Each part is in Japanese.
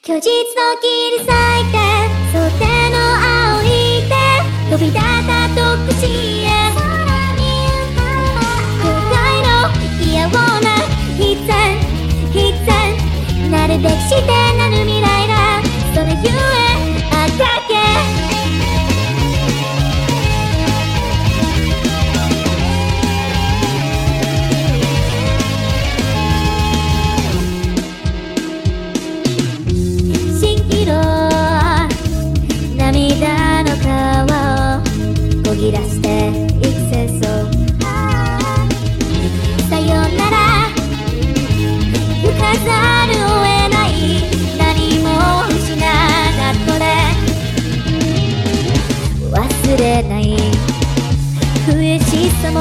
虚実を切り裂いて袖の青いて飛び立った特使へ。空に浮かば後悔の嫌をな必然必然なるべきしてこぎ出してい。くせそうさよなら行かざるを得ない。何も失ったとで忘れない。悔しさも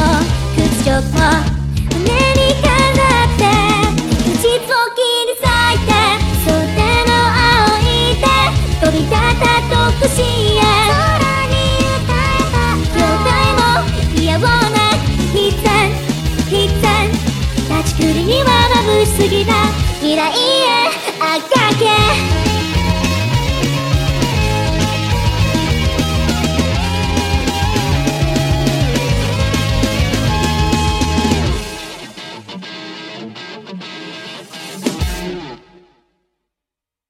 屈辱も胸に飾って虚実を切り裂い。て袖の青い。て飛び立った特使立ちくりには眩しすぎた未来